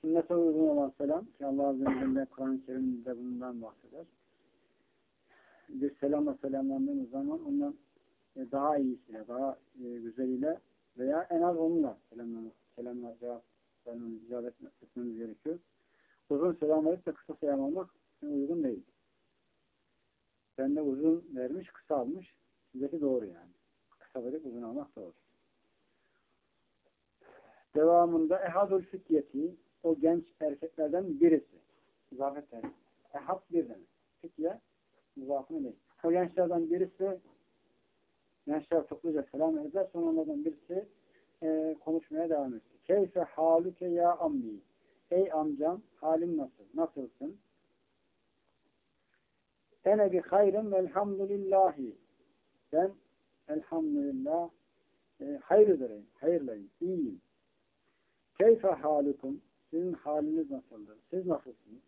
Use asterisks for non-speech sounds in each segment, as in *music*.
sünnete uygun olan selam ki Allah Azze ve Celle Kur'an-ı Kerim'de bundan bahseder. Bir selamla selamlandığımız zaman ondan e, daha iyisiyle, daha e, güzeliyle veya en az onunla selamlamak, selamla cevap vermemiz, icap etmemiz gerekiyor. Uzun selam verip de kısa selam almak uygun değil. Ben de uzun vermiş, kısa almış. Sizdeki doğru yani. Kısa verip uzun almak doğru. Devamında ehadul fityeti o genç erkeklerden birisi. Zafet erkek. Ehad bir demek. Fitye muzafını değil. O gençlerden birisi gençler topluca selam eder. Sonra onlardan birisi e, konuşmaya devam etti. Keyfe haluke ya ammi. Ey amcam halin nasıl? Nasılsın? Ene bi hayrın velhamdülillahi. Ben elhamdülillah e, hayır ederim, hayırlayım, iyiyim. Keyfe halukum. Sizin haliniz nasıldır? Siz nasılsınız?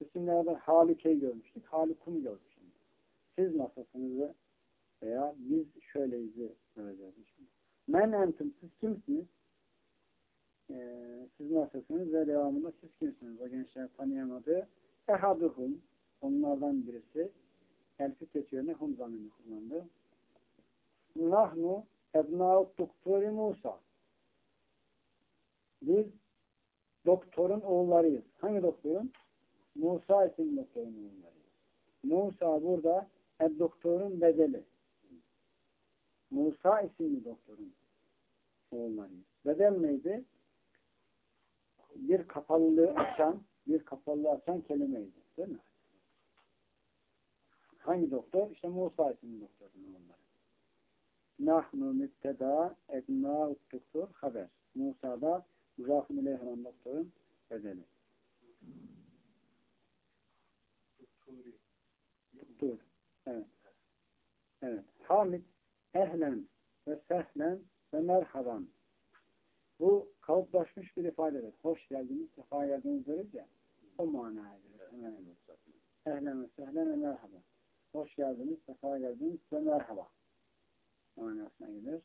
İsimlerde halikeyi görmüştük. Halikum gördük şimdi. Siz nasılsınız veya biz şöyleyiz göreceğiz şimdi. Men entum siz kimsiniz? Ee, siz nasılsınız ve devamında siz kimsiniz? O gençler tanıyamadı. Ehaduhum onlardan birisi el fitret yerine hum zamirini kullandı. Nahnu ebna'ut doktori Musa. Biz doktorun oğullarıyız. Hangi doktorun? Musa isimli doktorun oğullarıyız. Musa burada ed doktorun bedeli. Musa isimli doktorun oğullarıyız. Bedel neydi? Bir kapalılığı açan, bir kapalılığı açan kelimeydi. Değil mi? Hangi doktor? İşte Musa isimli doktorun oğulları. Nahnu mütteda ebnâ doktor haber. Musa'da Muzafın ileyh olan doktorun bedeli. Doktor. Evet. Evet. Hamid ehlen ve sehlen ve merhaban. Bu kalıplaşmış bir ifadedir. Hoş geldiniz, sefa geldiniz deriz ya. O manaya gelir. Ehlen ve sehlen ve merhaba. Hoş geldiniz, sefa geldiniz ve merhaba. Manasına gelir.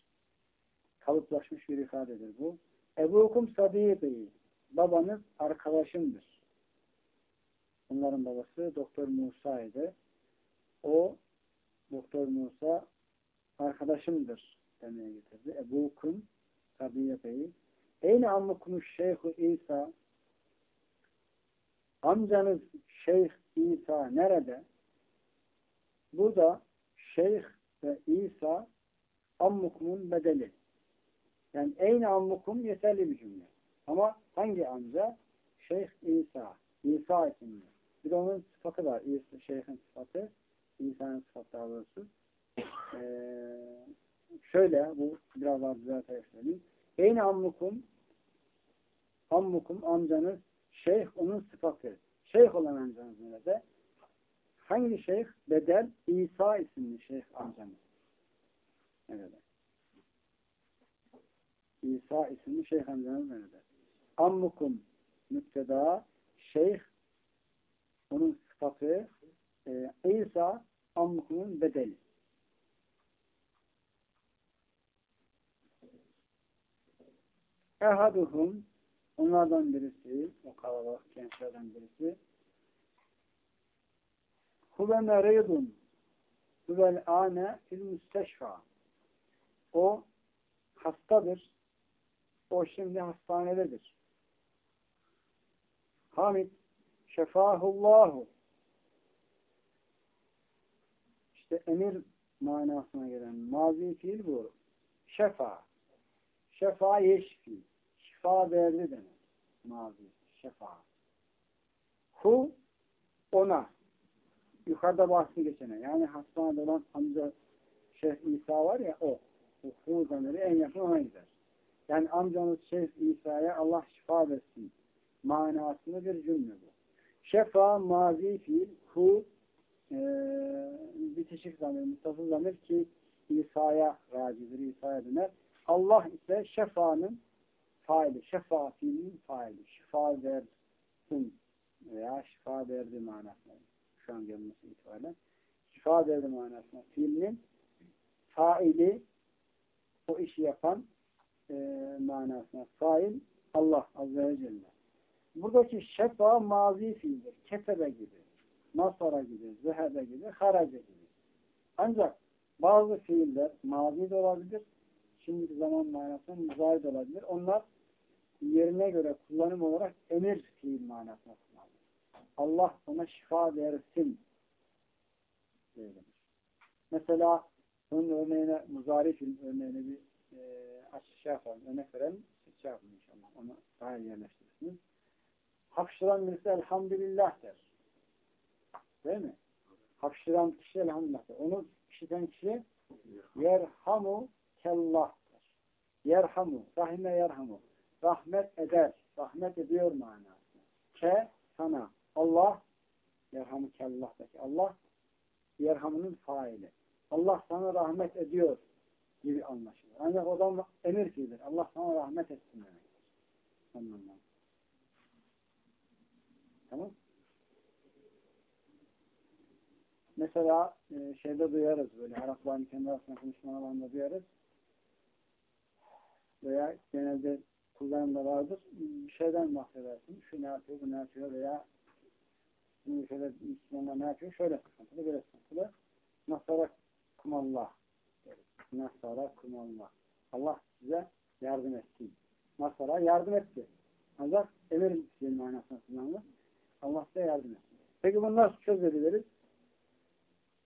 Kalıplaşmış bir ifadedir bu. Ebukum sadîgî. Babanız arkadaşımdır. Onların babası Doktor Musa idi. O Doktor Musa arkadaşımdır demeye getirdi. Ebukum sadîgî. Eyni ammukumuş Şeyh İsa amcanız Şeyh İsa nerede? Burada Şeyh ve İsa ammukumun bedeli. Yani eyni ammukum yeterli bir cümle. Ama hangi amca? Şeyh İsa. İsa isimli. Bir de onun sıfatı var. İsa, şeyhin sıfatı. İsa'nın sıfatı daha doğrusu. Ee, şöyle, bu biraz daha düzelterek söyleyeyim. Eyni ammukum ammukum amcanız şeyh onun sıfatı. Şeyh olan amcanız nerede? Hangi şeyh? Bedel İsa isimli şeyh amcanız. Evet. İsa isimli şeyh amcanız nerede? Ammukum müpteda şeyh onun sıfatı e, İsa ammukumun bedeli. Ehaduhum onlardan birisi o kalabalık gençlerden birisi Huve meridun huvel ane fil müsteşfa o hastadır o şimdi hastanededir. Hamid şefahullahu işte emir manasına gelen mazi fiil bu. Şefa. Şefa yeşfi. Şifa verdi demek. Mazi. Şefa. Hu ona. Yukarıda bahsi geçene. Yani hastanede olan amca Şeyh İsa var ya o. Hu zamiri en yakın ona gider. Yani amcamız Şeyh İsa'ya Allah şifa versin manasında bir cümle bu. Şefa mazi fiil hu e, bitişik zamir, mutasıl zamir ki İsa'ya racidir, İsa'ya döner. Allah ise şefanın faili, şefa fiilinin faili. Şifa versin veya şifa verdi manasında. Şu an gelmesi itibariyle. Şifa verdi manasında. Fiilinin faili o işi yapan e, manasına fail Allah Azze ve Celle. Buradaki şefa mazi fiildir. Ketebe gibi, nasara gibi, zehebe gibi, harace gibi. Ancak bazı fiiller mazi de olabilir, şimdiki zaman manasında müzahid olabilir. Onlar yerine göre kullanım olarak emir fiil manasına kullanılır. Allah ona şifa versin diyelim. Mesela bunun örneğine muzari fiil örneğine bir e, açış şey yapalım. Örnek verelim. Şey yapalım inşallah. Onu daha iyi yerleştirirsiniz. Hapşıran birisi elhamdülillah der. Değil mi? Hapşıran kişi elhamdülillah der. Onu işiten kişi yerhamu kellah der. Yerhamu. Rahime yerhamu. Rahmet eder. Rahmet ediyor manasında. Ke sana. Allah yerhamu kellah'taki Allah yerhamının faili. Allah sana rahmet ediyor gibi anlaşılır. Ancak o da emir fiildir. Allah sana rahmet etsin demektir. Anlamda. Tamam. Mesela e, şeyde duyarız böyle Arapların kendi arasında konuşmalarında duyarız. Veya genelde kullanımda vardır. Bir şeyden bahsedersin. Şu ne yapıyor, bu ne yapıyor veya şimdi şöyle Müslümanlar ne yapıyor? Şöyle sıkıntılı, böyle sıkıntılı. Nasara kumallah. Nasara kumallah. Allah size yardım etsin. Nasara yardım etti. Ancak emir fiil manasına kullanılır. Allah size yardım etsin. Peki bunu nasıl çözebiliriz?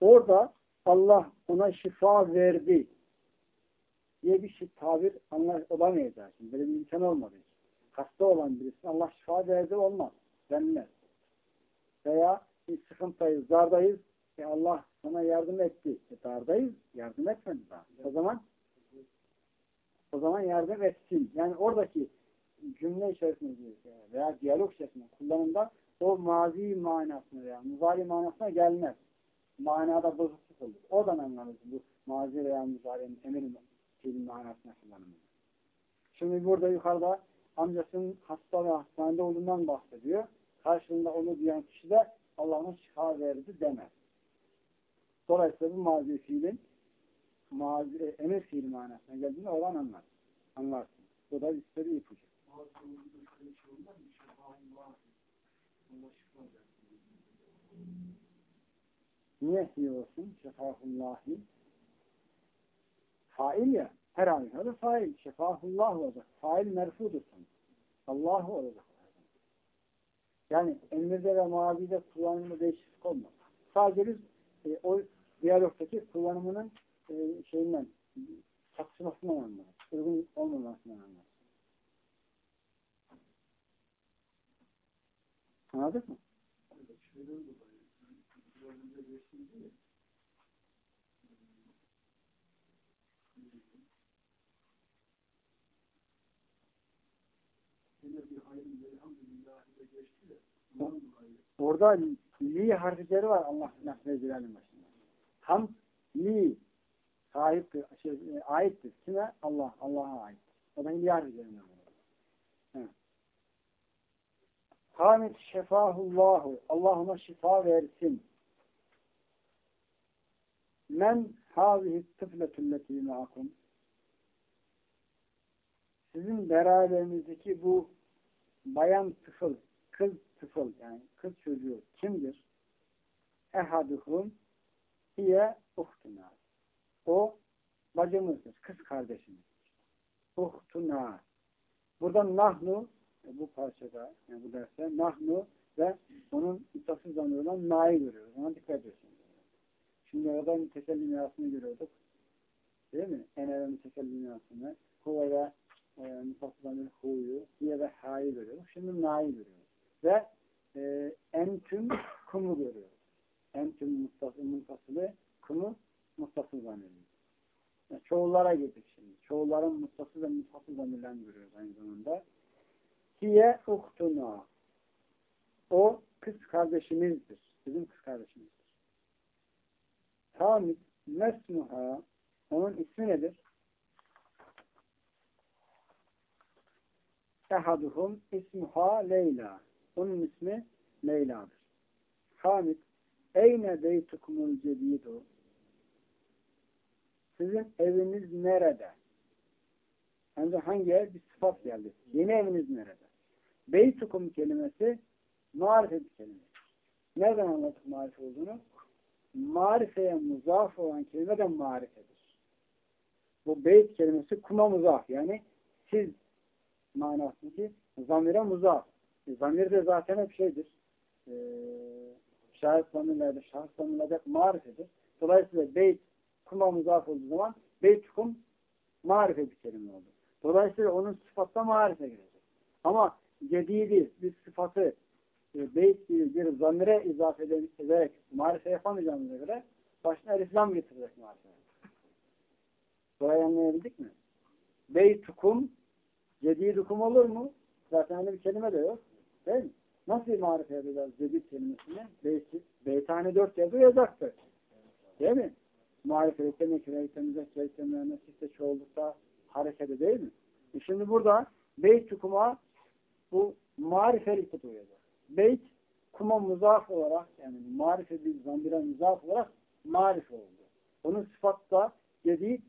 Orada Allah ona şifa verdi diye bir şey tabir olamayacak. Şimdi böyle bir imkan olmadı. Hasta olan birisi Allah şifa verdi olmaz. Denmez. Veya bir sıkıntıyız, zardayız. E Allah sana yardım etti. E dardayız. Yardım etmedi daha. O zaman o zaman yardım etsin. Yani oradaki cümle içerisinde veya diyalog içerisinde kullanımda o mazi manasına veya muzari manasına gelmez. Manada bozukluk olur. Oradan anlarız bu mazi veya muzari'nin emir fiil manasına kullanımı. Şimdi burada yukarıda amcasının hasta ve hastanede olduğundan bahsediyor. Karşılığında onu diyen kişi de Allah'ın şifa verdi demez. Dolayısıyla bu mazi fiilin mazi, e, emir fiil manasına geldiğini olan anlar. Anlarsın. Bu da sürü ipucu. Niye hi olsun? Şefahullahi. Fail ya. Her halükarda fail. Şefahullah olacak. Fail merfudur. Allah olacak. Yani emirde ve mavide kullanımı değişiklik olmaz. Sadece biz e, o diyalogtaki kullanımının e, şeyinden tartışmasından anlarız. Uygun olmamasından anlarız. Anladık mı? Orada li harfleri var Allah nasıl başında. Ham li sahiptir, şey, e, aittir. Kime? Allah. Allah'a ait. O da li harflerinden var. Hamid şefahullahu. Allah ona şifa versin. Men hazihi tıfletülleti ma'akum. Sizin beraberinizdeki bu bayan tıfıl, kız tıfıl yani kız çocuğu kimdir? Ehaduhum hiye uhtuna. O bacımızdır, kız kardeşimiz. Uhtuna. Burada nahnu bu parçada, yani bu derste nahnu ve onun mütasıl zanı olan na'yı görüyoruz. Ona dikkat ediyorsunuz. Şimdi orada mütekellim mirasını görüyorduk. Değil mi? Ene ve mütekellim mirasını. Huve ve e, mütasıl zanı hu'yu, hiye ve ha'yı görüyoruz. Şimdi na'yı görüyoruz. Ve e, entüm kumu görüyoruz. Entüm mustasılı, kumu mustasıl zannediyoruz. Yani çoğullara gittik şimdi. Çoğulların mustasıl ve mustasıl zamirlerini görüyoruz aynı zamanda. Hiye uhtuna. O kız kardeşimizdir. Bizim kız kardeşimizdir. Hamid mesmuha onun ismi nedir? Ehaduhum ismuha Leyla. Onun ismi Leyla'dır. Hamid Eyne beytukumul cedidu Sizin eviniz nerede? Ancak hangi ev? Bir sıfat geldi. Yeni eviniz nerede? Beytukum kelimesi marife bir kelime. Nereden anladık marife olduğunu? Marifeye muzaf olan kelime de marifedir. Bu beyt kelimesi kuma muzaf. Yani siz manasındaki zamire muzaf. E, zamir de zaten hep şeydir. E, şahit zamirlerde şahıs zamirlerde marifedir. Dolayısıyla beyt kuma muzaf olduğu zaman beyt kum marife bir kelime oldu. Dolayısıyla onun sıfatla marife girecek. Ama cedidi bir sıfatı e, beyt gibi bir zamire izafe ederek marife yapamayacağımıza göre başına eliflam getirecek marife. Burayı anlayabildik mi? Beytukum cedidukum olur mu? Zaten öyle bir kelime de yok. Değil mi? Nasıl marife yapacağız cedid kelimesini? Beyt, beytane dört yazı yazacaktır. Değil mi? Marifelikte, nekireyte, müzekkeyte, mühendislikte, çoğullukta hareketi değil mi? E şimdi burada beyt kuma bu marifelikte duyacak. Beyt kuma muzaf olarak yani marife bir zambire muzaf olarak marif oldu. Onun sıfatı da cedid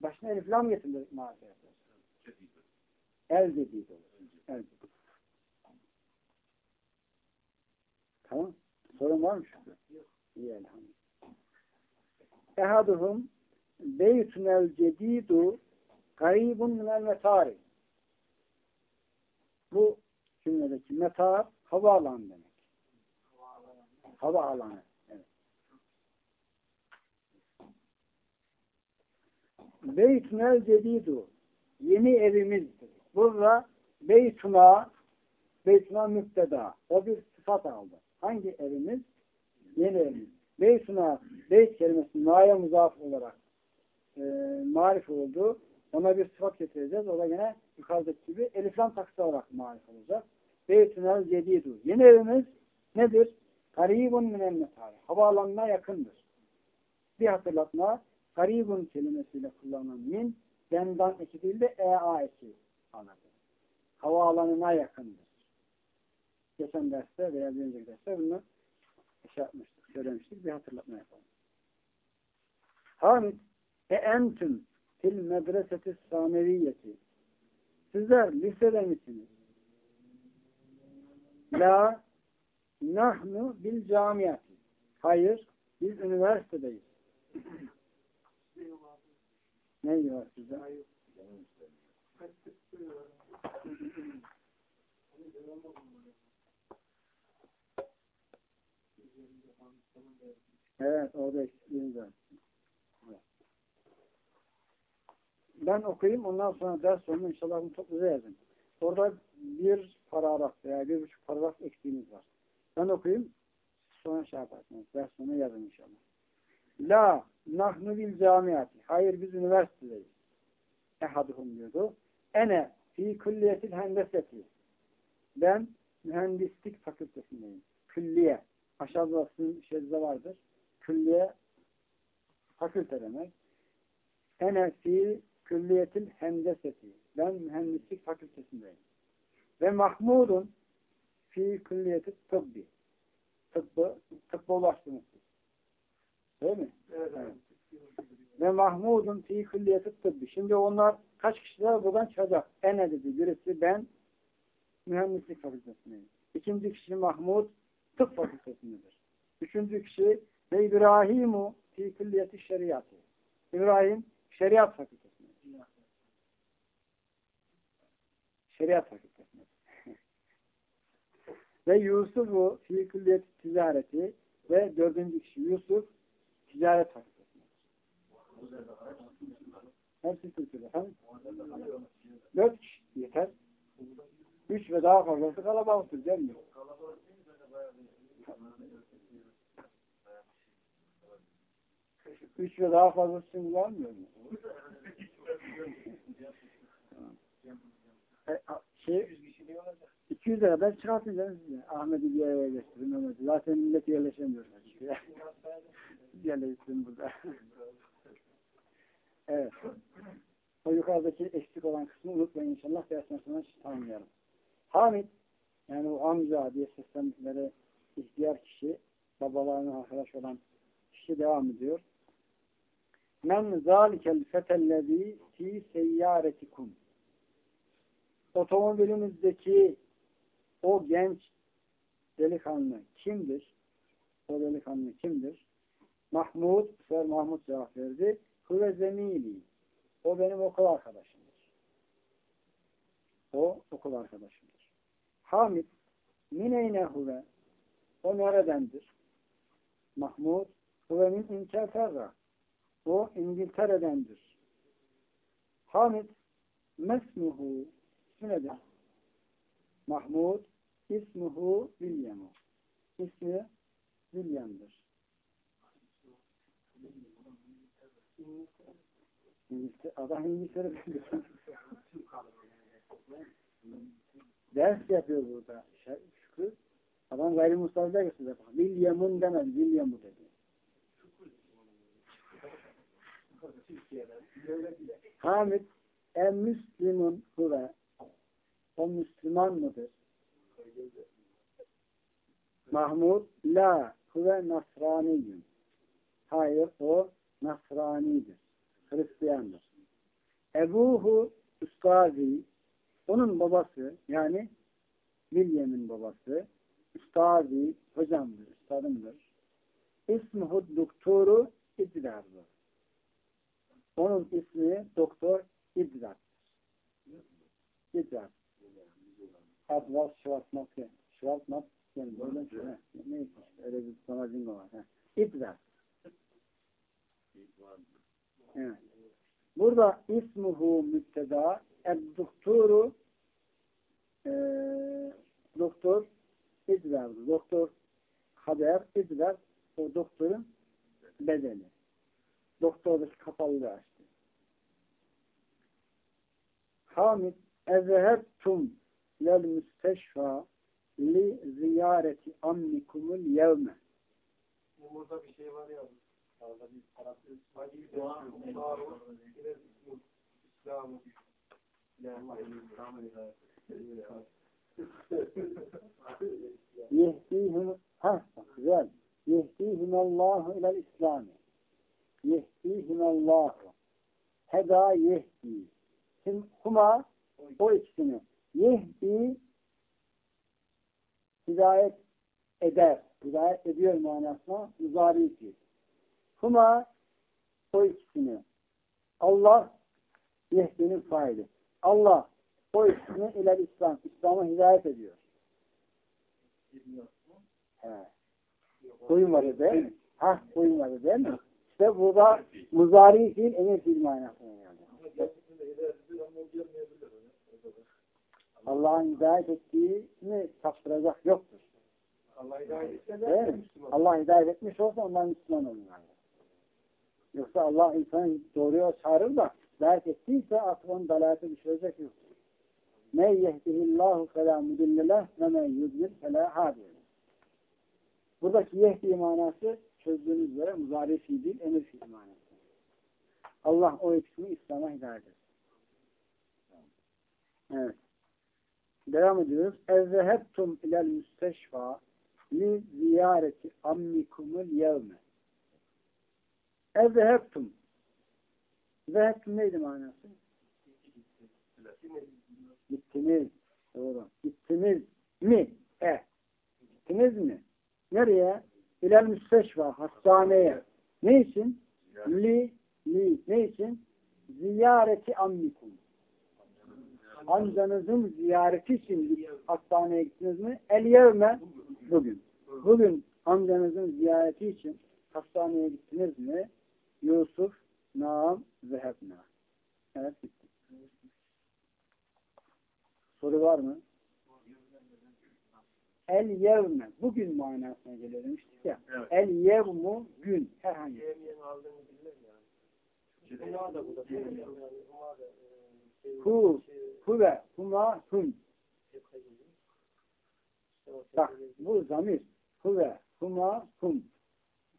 başına eliflam getirdik marife yapar. El cedid olur. El cedid. Tamam. Sorun var mı şurada? Yok. İyi elhamdülillah. Ehaduhum beytun el cedidu garibun minel metari. Bu cümledeki metar havaalanı demek. Havaalanı. Evet. Beytun el cedidu yeni evimizdir. Burada beytuna beytuna müfteda. O bir sıfat aldı. Hangi evimiz? Yeni evimiz. Beytuna, beyt kelimesi naya muzaf olarak e, marif oldu. Ona bir sıfat getireceğiz. O da yine yukarıdaki gibi eliflam taksi olarak marif olacak. Beytünel cedidu. Yeni evimiz nedir? Karibun minel metari. Havaalanına yakındır. Bir hatırlatma. Karibun kelimesiyle kullanılan min dendan eki değil de ea eki anladı. Havaalanına yakındır. Geçen derste veya bir önceki derste bunu şey yapmıştık, söylemiştik. Bir hatırlatma yapalım. Hamid e entüm fil medreseti sameviyeti Sizler lisede misiniz? La nahnu bil camiyati. Hayır, biz üniversitedeyiz. ne var size? Evet, orada eksikliğimiz var. Ben okuyayım, ondan sonra ders sonunda inşallah bunu topluca yazın. Orada bir paragraf veya bir buçuk paragraf eksiğimiz var. Ben okuyayım, sonra şey yaparsınız. Ders sonunda yazın inşallah. La nahnu bil camiyati. Hayır biz üniversitedeyiz. Ehaduhum diyordu. Ene fi külliyetil hendeseti. Ben mühendislik fakültesindeyim. Külliye. Aşağıda şezde vardır. Külliye fakülte demek. Ene fi külliyetil hendeseti. Ben mühendislik fakültesindeyim. Ve Mahmud'un fi külliyeti tıbbi. Tıbbı, tıbba ulaştırması. Değil mi? Evet. evet. Ve Mahmud'un fi külliyeti tıbbi. Şimdi onlar kaç kişiler buradan çıkacak? Ene dedi. Birisi ben mühendislik fakültesindeyim. İkinci kişi Mahmud tıp fakültesindedir. Üçüncü kişi ve İbrahimu fi külliyeti şeriatı. İbrahim şeriat fakültesinde. Şeriat fakültesinde. *laughs* ve Yusuf'u fi külliyeti ticareti ve dördüncü kişi Yusuf ticaret fakültesinde. Hepsi Türkçe'de. Efendim? Dört kişi yeter. Üç ve daha fazlası kalabalıktır değil mi? Üç ve daha fazlasını kullanmıyor mu? e, şey, 200 lira ben çıkartacağım size. Ahmet'i bir yere yerleştirin. Mehmet'i. Zaten millet yerleşemiyor. *laughs* Yerleştirin burada. *laughs* evet. O yukarıdaki eksik olan kısmı unutmayın inşallah. Dersten sonra tamamlayalım. Hamid, yani o amca diye seslendikleri ihtiyar kişi, babalarına arkadaş olan kişi devam ediyor. Men zalikel fetellezi fi seyyaretikum. Otomobilimizdeki o genç delikanlı kimdir? O delikanlı kimdir? Mahmud, Sör Mahmud cevap verdi. Huve zemili. O benim okul arkadaşımdır. O okul arkadaşımdır. Hamid, mineyne huve. O neredendir? Mahmud, huve min İngiltere. O İngiltere'dendir. Hamid, mesmuhu. Nedir? Mahmud, ismuhu William'u. İsmi William'dır. Adam İngiltere Ders yapıyor burada. Şükrü. Adam gayrimustarda gösteriyor. William'un demedi. William'u dedi. Hamid en Müslümun huve. O Müslüman mıdır? Mahmud la huve nasraniyun. Hayır o Nasranidir. Hristiyandır. Ebuhu Üstazi onun babası yani William'in babası Üstazi hocamdır, üstadımdır. İsmuhu doktoru İddar'dır. Onun ismi Doktor. Advaz Şuvatmak Şuvatmak yani böyle şey. Neyse öyle bir sonracın var. İddar. Evet. Burada ismuhu müpteda ed-doktoru e, doktor idverdi. Doktor haber idver o doktorun bedeni. Doktordaki kapalılığı açtı. Hamid ezehebtum lel müsteşfa li ziyareti ammikumul yevme. Burada bir şey var ya. Orada bir İslam, Yehdihim ha güzel. Yehdihim Allahu ilel İslami. Yehdihim Allahu. Heda yehdi. Şimdi huma o ikisini. Yehdi hidayet eder. Hidayet ediyor manasına muzari ki. Huma o ikisini. Allah yehdinin faili. Allah o ikisini iler İslam. İslam'a hidayet ediyor. He. Duymadı değil mi? Ha, duymadı değil mi? İşte burada muzari fiil emir fiil manasına geldi. Allah'ın hidayet ettiğini saptıracak yoktur. Allah hidayet etse mi? Allah hidayet etmiş olsa ondan Müslüman olur. Yoksa Allah insanı doğruya çağırır da hidayet ettiyse artık onun dalalete düşürecek yok. Men yehdihillahu felâ müdilleleh ve men yudlil felâ hâdiyeleh. Buradaki yehdi manası çözdüğünüz üzere muzari değil, emir fiil. Allah o ikisini İslam'a hidayet etsin. Evet. Devam ediyoruz. Ezzehebtum ilel müsteşfa li ziyareti ammikumul yevme. Ezzehebtum. Zehebtum neydi manası? Gittiniz. Doğru. Gittiniz mi? E. Gittiniz mi? Nereye? İlel müsteşfa. Hastaneye. Ne için? Li. Li. Ne için? Ziyareti ammikum. Amcanızın ziyareti için hastaneye gittiniz mi? El yevme. Bugün. Bugün amcanızın ziyareti için hastaneye gittiniz mi? Yusuf, Naam, Zehebna. Evet bitti. Soru var mı? El yevme. Bugün manasına geliyor demiştik ya. Evet. El yevmu gün. Herhangi. Yemeyen aldığını bilmem yani. Huma da burada. E, şey- Hu, huve, huma, hum. Bak bu zamir. Huve, huma, hum.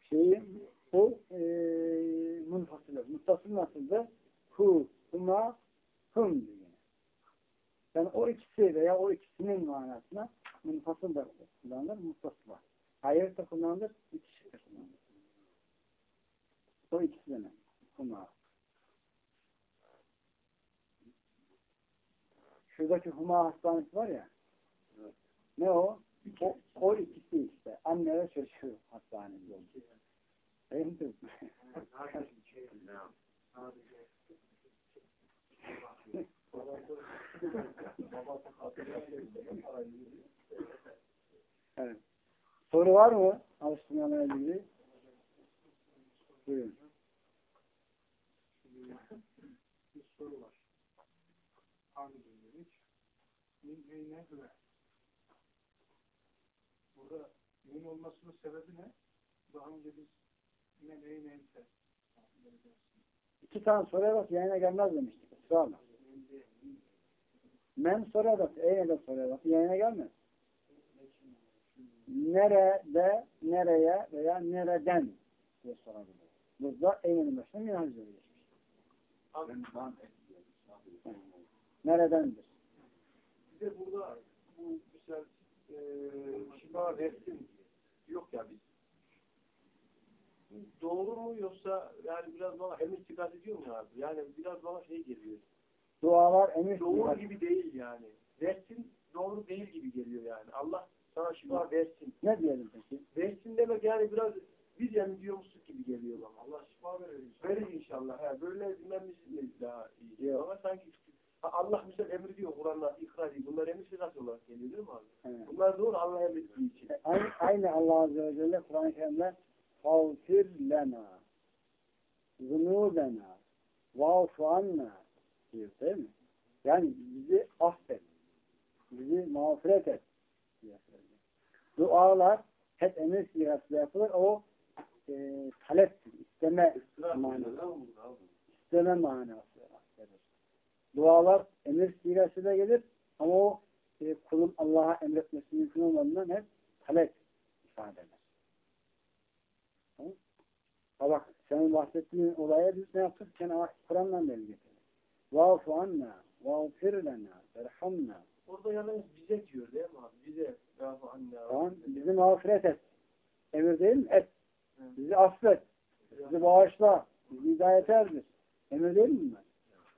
Şeyi o e, munfasılı. Muttasıl nasıldı? Hu, huma, hum diyor. Yani o ikisi veya o ikisinin manasına munfasıl da kullanılır, muttasıl var. Hayır da kullanılır, bitişik de kullanılır. O ikisi demek. Huma. Şuradaki Huma hastanesi var ya, Ne o? O, o ikisi işte. Anne ve çocuğu hastanede oldu. Değil mi? Evet. Soru var mı? Alıştırmalarla ilgili. Buyurun. Bir soru var. Hangi demiş? Min neyine güve. Burada min olmasının sebebi ne? Daha önce biz yine neyi neyse. İki tane soruya bak yayına gelmez demiştik. Israrla. Men soruya bak. Eyne de soruya bak. Yayına gelmez. Nerede, nereye veya nereden diye sorabilir. Burada eynenin başına minhaj geçmiş. Neredendir? Bir de burada bu mesela e, şifa versin yok ya biz. Doğru mu yoksa yani biraz bana hem istikrat ediyor mu abi? Yani biraz bana şey geliyor. Dualar emir Doğru gibi değil yani. Versin doğru değil gibi geliyor yani. Allah sana şifa versin. Ne diyelim peki? Versin demek yani biraz biz yani diyormuşuz gibi geliyor bana. Allah şifa verir inşallah. Verir inşallah. He, böyle dinlenmişsiniz daha iyi. Yok. Ama sanki Allah mesela emri diyor Kur'an'da ikrari. Bunlar emir sırası olarak geliyor değil mi abi? Evet. Bunlar doğru Allah emrettiği için. E, aynı, aynı Allah Azze ve Celle Kur'an-ı Kerim'de Fagfir lena zunubena vâfu diyor değil mi? Yani bizi affet. Bizi mağfiret et. Diyor. Dualar hep emir sigasıyla yapılır. O e, taleptir. isteme manası. İsteme manası. Dualar emir sigasıyla gelir ama o e, kulun Allah'a emretmesi mümkün olmadığından hep talep ifade eder. Tamam. Ha bak senin bahsettiğin olaya biz ne yaptık? Sen Kur'an'dan delil getirdik. Vâfu anna, vâfir lena, erhamna. Orada yalnız bize diyor değil mi abi? Bize. Tamam. Bizi mağfiret et. Emir değil mi? Et. Bizi affet. Bizi bağışla. Bizi hidayet erdir. Emir değil mi bunlar?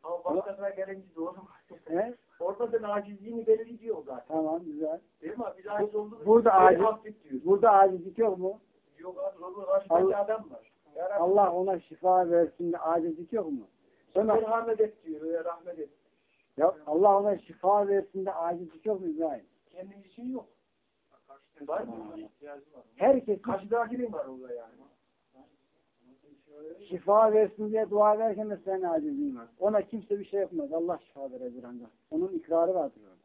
Ama başkasına gelince doğru mu? He? *laughs* Orada sen acizliğini belli diyor zaten. Tamam güzel. Değil mi abi? Biz aciz olduğumuz Burada aciz-. Burada acizlik yok mu? Yok abi. Karşıdaki Allah- adam var. Ya Allah ona şifa versin de acizlik yok mu? Sonra, rahmet et diyor. Rahmet et. Ya Allah ona şifa versin de acizlik yok mu İbrahim? Kendin için yok. Var mı? Herkes Karşıdakinin var orada yani. şifa versin diye dua ederken de senin acizliğin var. Ona kimse bir şey yapmaz. Allah şifa verebilir ancak. Onun ikrarı vardır orada.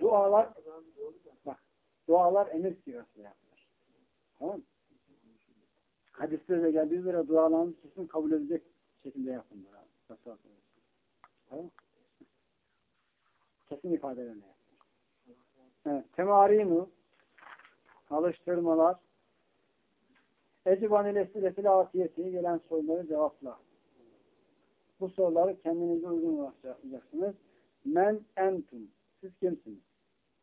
Dualar bak dualar emir sırasıyla yapılır. Tamam mı? Hadiste de geldiği üzere dualarınız kesin kabul edecek şekilde yapın. Nasıl? Kesin ifadelerine yapılır. Evet. Temarinu alıştırmalar Eciban ile silesile gelen soruları cevapla. Bu soruları kendinize uygun olarak. Men entum. Siz kimsiniz?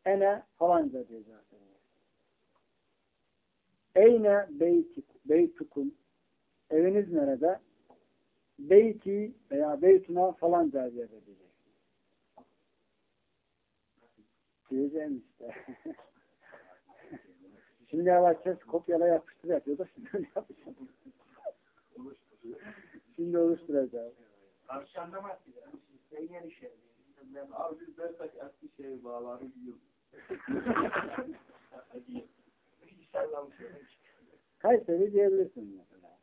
Ene falanca diye cevap veriyor. Eyne beytik, beytukum. Eviniz nerede? Beyti veya beytuna falanca diye diyecek. Diyeceğim işte. *laughs* Şimdi yavaşça kopyala yapıştır yapıyor da şimdi öyle yapacağım. Şimdi oluşturacağım. Karşı anlamaz ki. Sen yeni şey. Abi biz dersek eski şey bağları yiyor. İnşallah bu şey. Kayseri diyebilirsin mesela.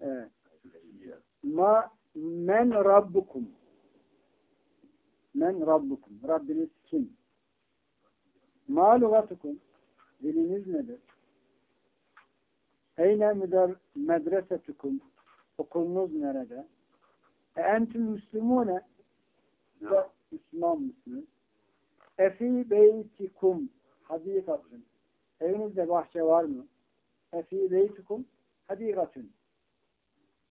Evet. Ma men rabbukum. Men rabbukum. Rabbiniz kim? Ma lugatukum. Diliniz nedir? Eyne müder medresetukum. Okulunuz nerede? E entüm müslümune. Ve Müslüman mısınız? Efi beytikum. Hadikatun. Evinizde bahçe var mı? Efi beytikum. Hadikatun.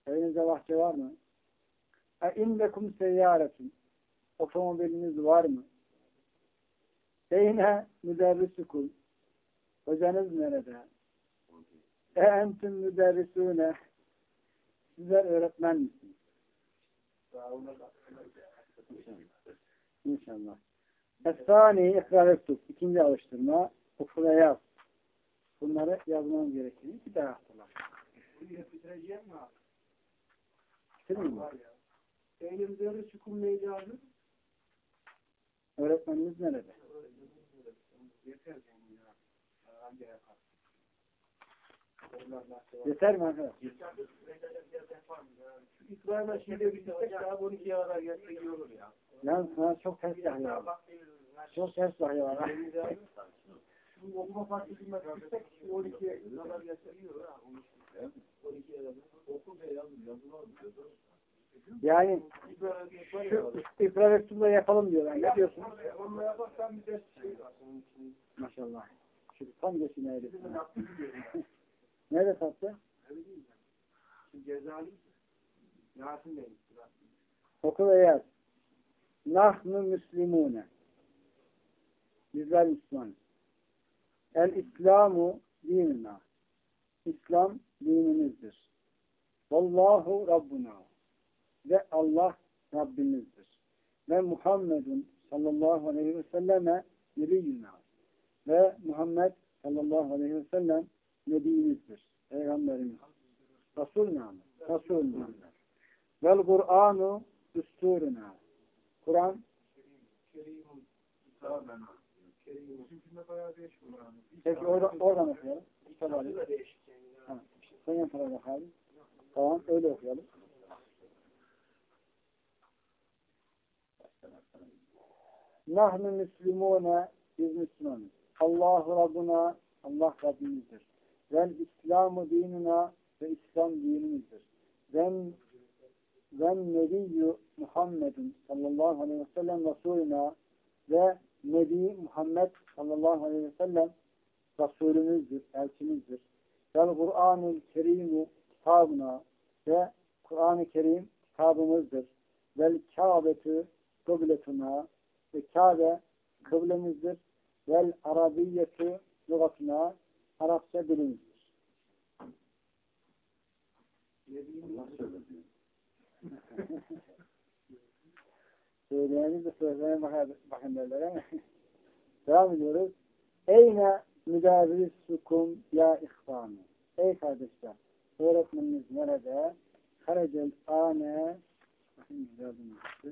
Evinizde bahçe var mı? E indekum seyyaretun. Otomobiliniz var mı? Eyne müderrisukum. Hocanız nerede? E entüm müderrisune. Sizler öğretmen misiniz? İnşallah. Es-sani ikrar ektub. İkinci alıştırma. Okula yaz. Bunları yazmamız gerekiyor. Bir daha hatırla. Bunu bitireceğim mi? Var ya. Benim zerre çukum abi? Öğretmenimiz nerede? Yeter benim ya. Hangi? Yeter mi arkadaş? İsrail'e şeyde bitirsek daha 12'ye kadar gelsek iyi olur ya. Lan sana çok ters yahya var. Çok ters yahya var. Okuma fakültesinden bitirsek şu 12'ye kadar ha. 12'ye kadar. Okul yazılar mı? Yani şu ektubla yapalım diyorlar. Ne diyorsun? Onunla yaparsan bir var. Maşallah. Şu tam geçin öyle. *laughs* Nerede sattı? Cezali Yasin Bey. Oku ve yaz. Nahnu müslimune. Bizler Müslümanız. El İslamu dinina. İslam dinimizdir. Vallahu Rabbuna. Ve Allah Rabbimizdir. Ve Muhammedun sallallahu aleyhi ve selleme nebiyyuna. Ve Muhammed sallallahu aleyhi ve sellem nebiyimizdir. Peygamberimiz. Resulna. Resulna. Vel Kur'anu düsturuna. Kur'an Kerim'in Sağmen. Olur abi. peki orada, oradan okuyalım. Ha, Sen yan tarafa bakalım. Tamam öyle okuyalım. Nahnu müslimune biz Müslümanız. Allahu Rabbuna Allah Rabbimizdir. Vel İslamu dinuna ve İslam dinimizdir. Ven ve Nebiyyü Muhammedun sallallahu aleyhi ve sellem Resulüna ve Nebi Muhammed sallallahu aleyhi ve sellem Resulümüzdür, elçimizdir. Vel Kur'an-ı Kerim'u kitabına ve Kur'an-ı Kerim kitabımızdır. Vel Kâbetü kıbletuna ve Kabe kıblemizdir. Vel Arabiyyetü lügatuna Arapça dilimizdir. *laughs* *laughs* Söyleyeniz de söylemeye bakın, bakın derler. Devam ediyoruz. Eyne müderrisukum ya ihvanı. Ey kardeşler, öğretmeniniz nerede? Harecel ane bakın güzeldim işte.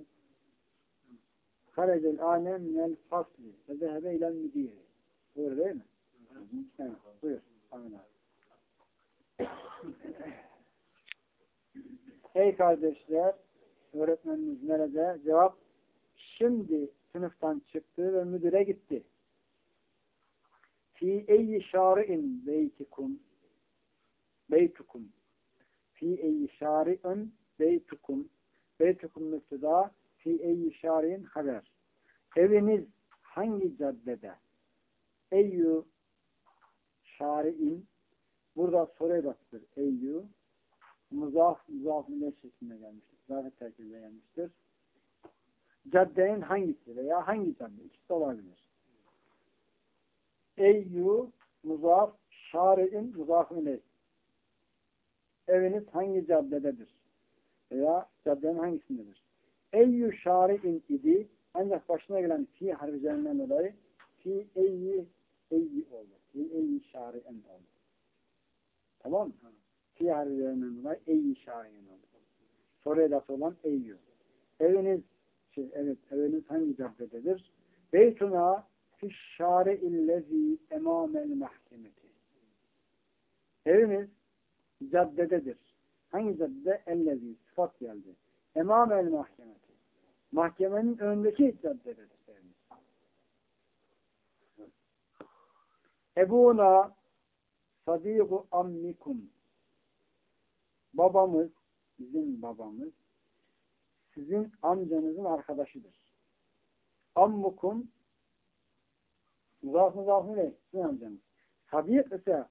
Harecel ane minel fasli ve zehebe ilel müdiri. Doğru değil mi? Evet, buyur. Amin abi. Ey kardeşler, öğretmeniniz nerede? Cevap, şimdi sınıftan çıktı ve müdüre gitti. Fi eyyi şari'in beytikum beytukum. Fi eyyi şari'in beytukum. Beytukum müfteda fi eyyi şari'in haber. Eviniz hangi caddede? Eyyü şari'in burada soru edatıdır eyyü muzaf muzaf ne şeklinde gelmiştir zafet terkibiyle gelmiştir caddenin hangisi veya hangi cadde ikisi olabilir Eyyü muzaf şari'in muzafın ileyh. Eviniz hangi caddededir? Veya caddenin hangisindedir? Eyyü şari'in idi ancak başına gelen fi harflerinden dolayı fi eyyi eyyi oldu. Fi eyyi şari'in oldu. Tamam mı? Fi harflerinden dolayı eyyi şari'in oldu. Soru edası olan eyyü. Eviniz şey, evet eviniz hangi caddededir? Beytuna fişşâre illezî emâmel mahkemeti. Evimiz caddededir. Hangi caddede? Ellezî sıfat geldi. Emâmel mahkemeti. Mahkemenin önündeki caddededir evimiz. Ebuna sadiku ammikum. Babamız, bizim babamız, sizin amcanızın arkadaşıdır. Ammukum Muzaf muzaf ne? Sizin amcanız. Sadik ise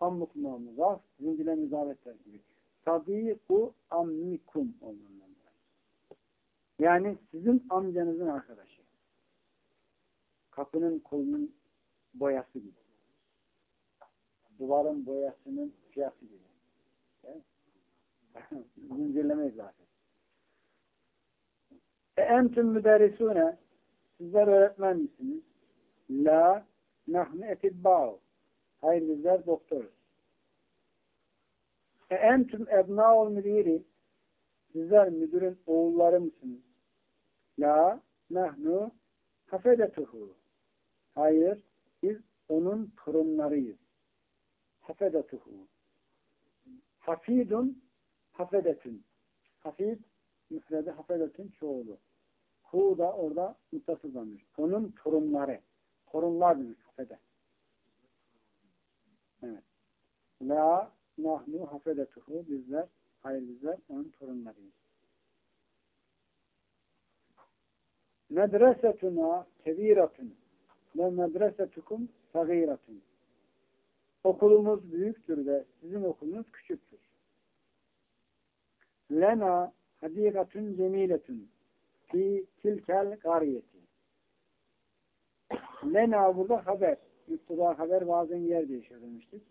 ammukuma muzaf, zincirle müzavetler gibi. Sadiku ammikum olduğundan Yani sizin amcanızın arkadaşı. Kapının kolunun boyası gibi. Duvarın boyasının fiyatı gibi. *laughs* Zincirleme zaten. E entüm müderrisune Sizler öğretmen misiniz? La nahnu etibba'u. Hayır bizler doktoruz. E entüm ebna'ul müdiri. Sizler müdürün oğulları mısınız? La nahnu hafedetuhu. Hayır biz onun torunlarıyız. Hafedetuhu. Hafidun hafedetün. Hafid müfrede hafedetün çoğulu. Hu da orada mutasızlanmış. Onun torunları. Torunlar demek hafede. Evet. La nahnu hafedetuhu bizler, hayır bizler onun torunlarıyız. Medresetuna kebiratun ve medresetukum sagiratun. Okulumuz büyüktür ve sizin okulunuz küçüktür. Lena hadikatun cemiletun fi tilkel gariyeti. Lena burada haber. Müpteda haber bazen yer değişiyor demiştik.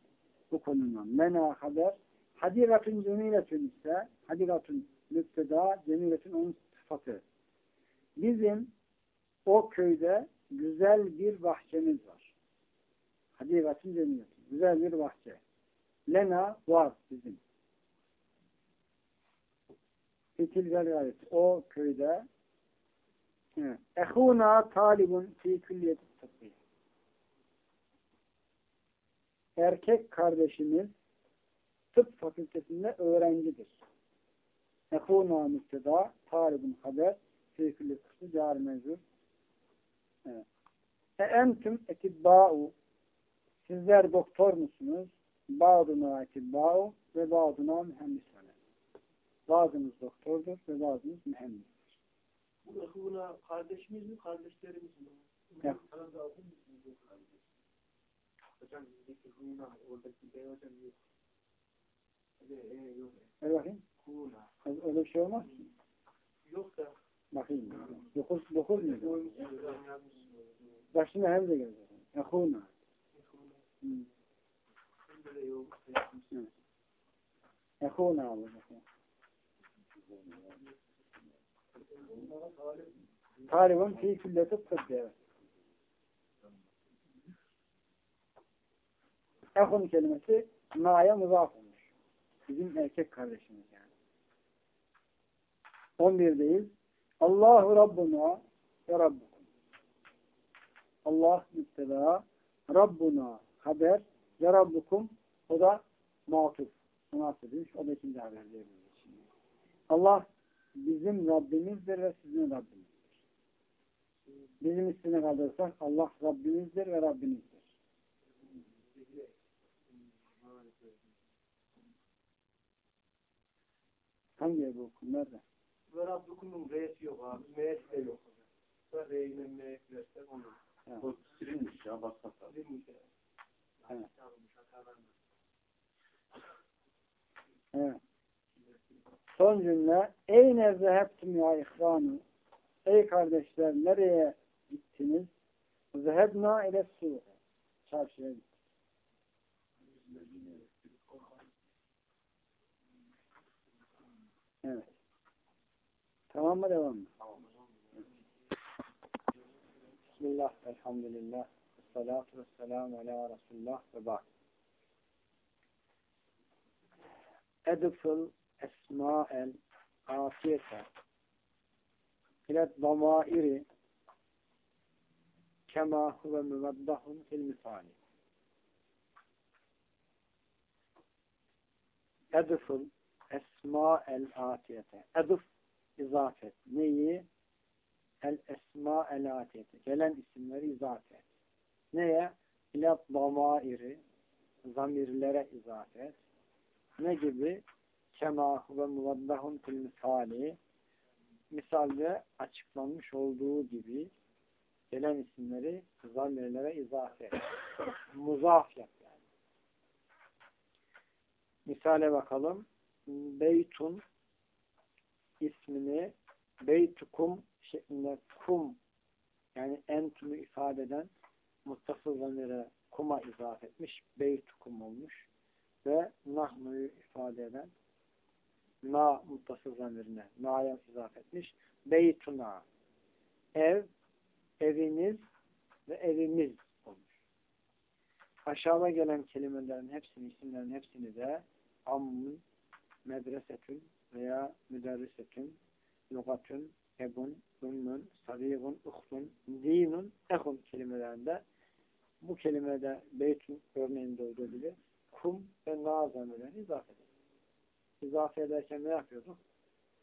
Bu konundan. Lena haber. Hadikatun cemiletun ise hadikatun müpteda cemiletun onun sıfatı. Bizim o köyde güzel bir bahçemiz var. Hadikatun cemiletun. Güzel bir bahçe. Lena var bizim. Fitil gayet. O köyde. Ehuna talibun fi külliyeti tıbbı. Erkek kardeşimiz tıp fakültesinde öğrencidir. Ehuna müfteda talibun haber fi külliyeti tıbbı cari. Evet. E entüm etibba'u Sizler doktor musunuz? Bazına etibba'u ve bazına mühendis Bazımız doktordur ve bazımız mühendistir. Bu ehuna kardeşimiz mi, kardeşlerimiz mi? Evet. Hocam bizdeki huna, oradaki bey hocam yok. E, bakayım. Huna. Öyle bir şey olmaz ki. Yok da. Bakayım. Dokuz, dokuz? Koymuşsunuz, yazmışsınız. Başına hem de gelecek. Ehuna. Ehuna. Ehuna alacak. Talibun fi külleti. Evet. Ehun kelimesi na'ya muzaf olmuş. Bizim erkek kardeşimiz yani. 11'deyiz. Allahu Rabbuna ve Rabbukum. Allah müptela, Rabbuna haber ve Rabbukum o da matuf. Münasip edilmiş. O da ikinci haber diyebiliriz. Allah bizim Rabbimizdir ve sizin Rabbinizdir. Bizim ismini kaldırırsak Allah Rabbimizdir ve Rabbinizdir. Hangi ebu okum? Nerede? Ve Rabbukum'un re'si yok abi. Me'si de yok. Ve re'yle me'si versek olur. O silinmiş ya basmasa. Silinmiş ya. Evet. Evet. Son cümle. Ey nezehebtum ya ihvanı. Ey kardeşler nereye gittiniz? Zehebna ile su. Çarşıya gittik. Evet. Tamam mı devam mı? Bismillah, elhamdülillah, salatu ve selamu ala Resulullah ve ba'd. Edfıl esma'el afiyete ilet zamairi kema huve müveddahun fil misali. Edfıl esma'el atiyete. Edf izafet. Neyi? El esma'el atiyete. Gelen isimleri izafe et. Neye? İlat zamairi zamirlere izafet. Ne gibi? Kema ve muvaddahun fil misali misalde açıklanmış olduğu gibi gelen isimleri zamirlere izafe. Muzaf yap yani. Misale bakalım. Beytun ismini beytukum şeklinde kum yani entümü ifade eden muttasıl zamire kuma izafe etmiş. Beytukum olmuş. Ve nahnu'yu ifade eden na muttasıl zamirine na'ya izafe etmiş. Beytuna ev eviniz ve evimiz olmuş. Aşağıda gelen kelimelerin hepsini, isimlerin hepsini de ammun, medresetün veya müderrisetün, lugatün, ebun, ümmün, sadigun, uhtun, dinun, ehun kelimelerinde bu kelimede beytün örneğinde olduğu gibi kum ve na zamirlerini izafe edilir. İzafe ederken ne yapıyorduk?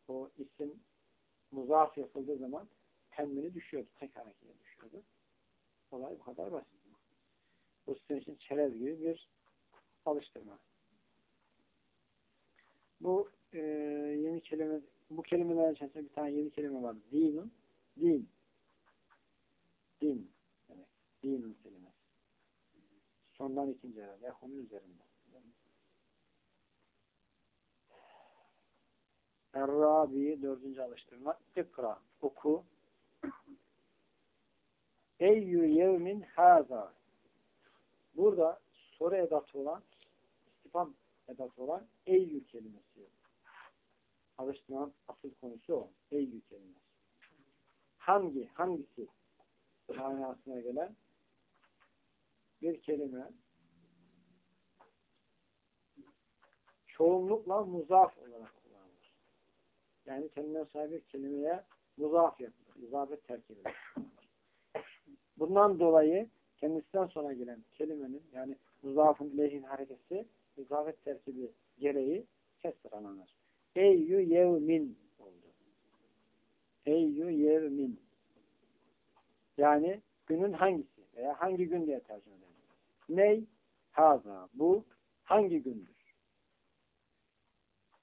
O isim muzaf yapıldığı zaman kendini düşüyordu. Tek harekete düşüyordu. Olay bu kadar basit. Bu sizin için çerez gibi bir alıştırma. Bu e, yeni kelime bu kelimelerin içerisinde bir tane yeni kelime var. Dinun. Din. Din. Evet. Dinun kelimesi. Sondan ikinci herhalde. Ehunun üzerinde. Errabi dördüncü alıştırma. İkra. Oku. Eyyü yevmin haza. Burada soru edatı olan istifam edatı olan eyyü kelimesi. Alıştırmanın asıl konusu o. Eyyü kelimesi. Hangi, hangisi manasına gelen bir kelime çoğunlukla muzaf olarak. Yani kendine sahibi kelimeye muzaf yapılır. İzafet terk edilir. Bundan dolayı kendisinden sonra gelen kelimenin yani muzafın lehin harekesi izafet terkibi gereği kesranlanır. Eyyü yevmin oldu. Eyyü yevmin. Yani günün hangisi veya hangi gün diye tercüme edilir. Ney? Haza. Bu hangi gündür?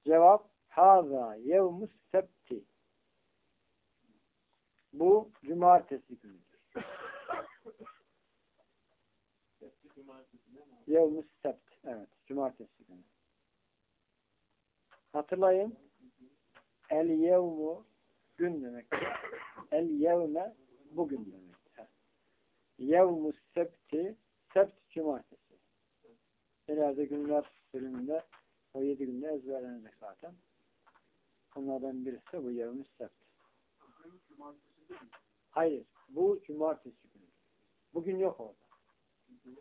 Cevap Haza yevmus septi. Bu cumartesi günüdür. Yevmus sept. Evet. Cumartesi günü. Hatırlayın. El yevmu gün demektir. El yevme bugün demektir. Yevmus septi sept cumartesi. İleride günler bölümünde o yedi günde ezberlenecek zaten. Onlardan birisi bu yevmus sept. Hayır. Bu cumartesi günü. Bugün yok orada.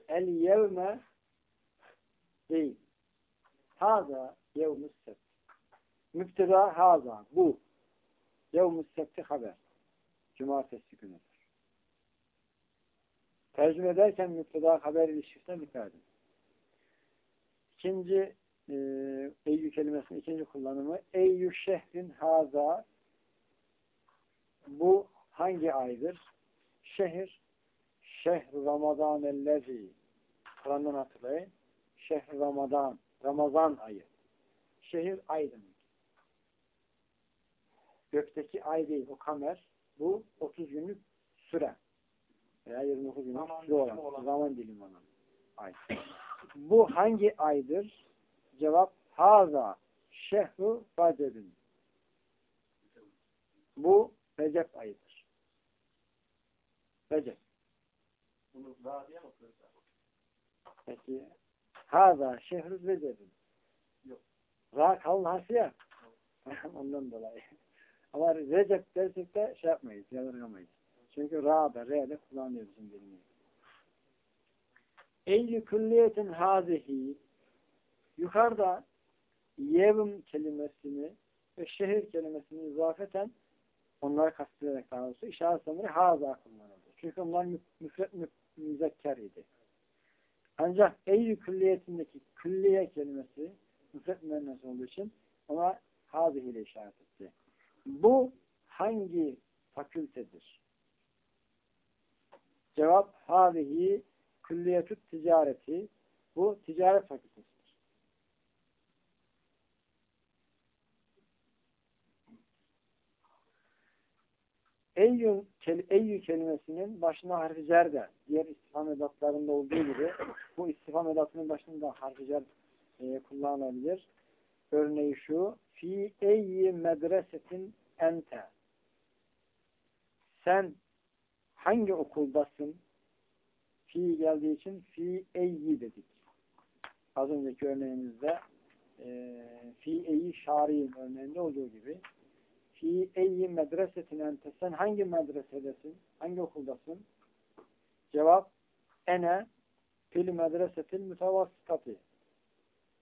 El yevme değil. Haza yevmus sebt. Müpteda haza. Bu. Yevmus sebti haber. Cumartesi günüdür. Tercüme ederken müpteda haber ilişkisine dikkat edin. İkinci e, eyyü kelimesinin ikinci kullanımı eyyü şehrin haza bu hangi aydır? Şehir şehr Ramazan ellezi Kur'an'dan hatırlayın. Şehr Ramazan Ramazan ayı. Şehir ay demek. Gökteki ay değil o kamer. Bu 30 günlük süre. Veya 29 günlük Zaman süre olan. Zaman dilimi olan ay. Bu hangi aydır? Cevap Haza şehru Recep'in. Bu Recep ayıdır. Recep. Bunu mi? Peki Haza şehru Recep'in. Yok. Ra kalın harfi ya. *laughs* Ondan dolayı. Ama Recep dersek de şey yapmayız, yadırgamayız. Çünkü Ra da, Re de kullanılıyor bizim dilimizde. Eyyü külliyetin hazihi yukarıda yevm kelimesini ve şehir kelimesini izafeten onları kastederek daha doğrusu işaret zamiri haza kullanıldı. Çünkü onlar mü- müfret mü- müzekker idi. Ancak eyyü külliyetindeki külliye kelimesi müfret müennes olduğu için ona hazihi ile işaret etti. Bu hangi fakültedir? Cevap hazihi külliyetü ticareti bu ticaret fakültesidir. Eyyü, kel, eyyü kelimesinin başına harfi cer de diğer istifam edatlarında olduğu gibi bu istifam edatının başında harfi cer e, kullanılabilir. Örneği şu fi eyyi medresetin ente sen hangi okuldasın? Fi geldiği için fi eyyi dedik. Az önceki örneğimizde e, fi eyyi şari'in örneğinde olduğu gibi fi eyyi medresetin ente sen hangi medresedesin? Hangi okuldasın? Cevap ene fil medresetil mütevassitati.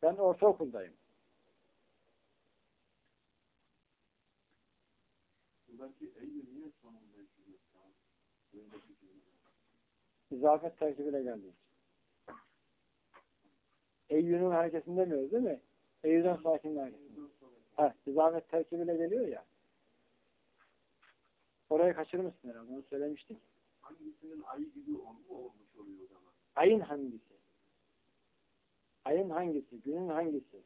Ben ortaokuldayım. Buradaki Eylül niye sonunda. İzafet terkibiyle geldi. Eyyünün hareketini demiyoruz değil mi? Eyyüden sakin hareket. Ha, izafet terkibiyle geliyor ya. Orayı kaçırmışsın herhalde. Onu söylemiştik. Hangisinin ayı gibi ol- mu olmuş oluyor o zaman? Ayın hangisi? Ayın hangisi? Günün hangisi?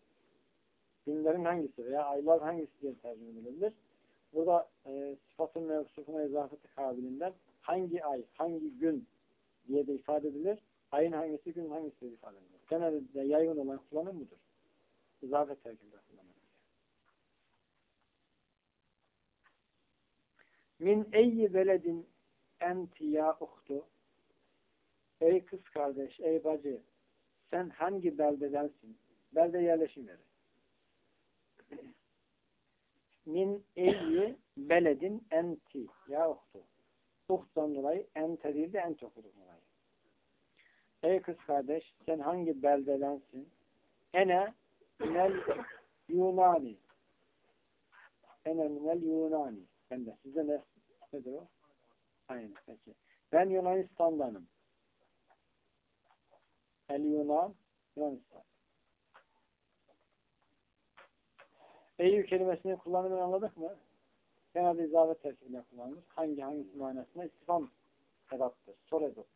Günlerin hangisi veya aylar hangisi diye tercüme edilebilir. Burada e, sıfatın mevsufuna izafeti kabilinden hangi ay, hangi gün diye de ifade edilir. Ayın hangisi, günün hangisi diye ifade edilir. Genelde yaygın olan kullanım budur. İzafet terkibinde kullanılır. Min eyyi veledin enti ya uhtu Ey kız kardeş, ey bacı, sen hangi beldedensin? Belde yerleşim yeri. Min eyyi beledin enti. Ya uhtu. Uhtan dolayı ente değil de ent okuduk dolayı. Ey kız kardeş, sen hangi beldedensin? Ene minel Yunani. Ene minel Yunani. Ben de size ne? Nedir o? Aynen peki. Ben Yunanistan'danım. El Yunan, Yunanistan. Eyyü kelimesinin kullanımını anladık mı? Genelde izafet terkibiyle kullanılır. Hangi hangisi manasında istifam edattır, sor edattır.